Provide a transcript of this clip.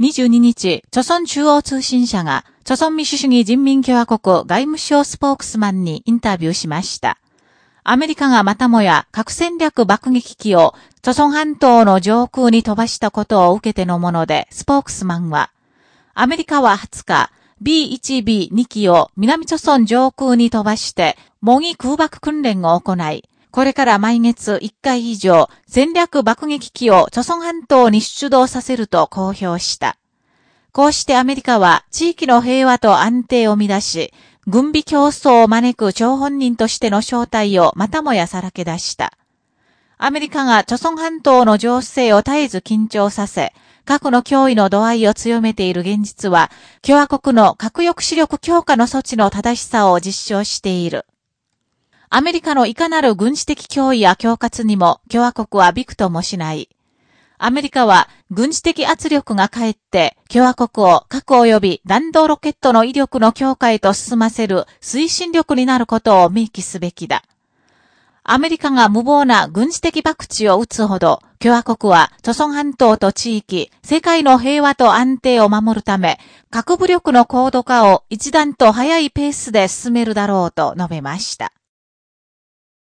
22日、朝鮮中央通信社が、朝鮮民主主義人民共和国外務省スポークスマンにインタビューしました。アメリカがまたもや核戦略爆撃機を、朝鮮半島の上空に飛ばしたことを受けてのもので、スポークスマンは、アメリカは20日、B1B2 機を南朝鮮上空に飛ばして、模擬空爆訓練を行い、これから毎月1回以上、戦略爆撃機を朝鮮半島に出動させると公表した。こうしてアメリカは地域の平和と安定を乱し、軍備競争を招く張本人としての正体をまたもやさらけ出した。アメリカが朝鮮半島の情勢を絶えず緊張させ、核の脅威の度合いを強めている現実は、共和国の核抑止力強化の措置の正しさを実証している。アメリカのいかなる軍事的脅威や恐喝にも共和国はびくともしない。アメリカは軍事的圧力がかえって共和国を核及び弾道ロケットの威力の強化へと進ませる推進力になることを明記すべきだ。アメリカが無謀な軍事的爆地を撃つほど、共和国は、著村半島と地域、世界の平和と安定を守るため、核武力の高度化を一段と早いペースで進めるだろうと述べました。